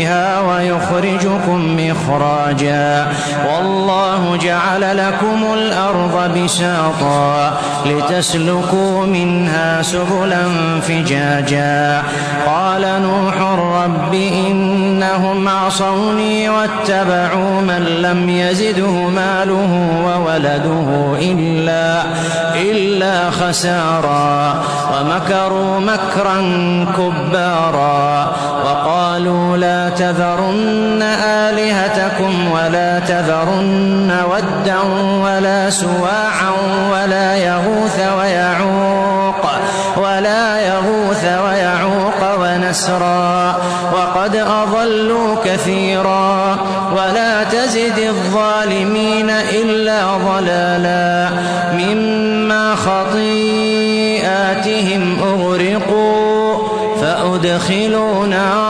فيها ويخرجكم إخراجا. والله جعل لكم الأرض بساطا لتسلكوا منها سبلا فجاجا. قال نوح رب إنهم عصوني واتبعوا من لم يزده ماله وولده إلا, إلا خسارا. ومكروا مكرا كبارا. وقالوا لا تذرن آلهتكم ولا تذرن ودا ولا سواعا ولا يغوث ويعوق ولا يغوث ويعوق ونسرا وقد أضلوا كثيرا ولا تزد الظالمين إلا ضلالا مما خطيئاتهم أغرقوا فأدخلوا نارا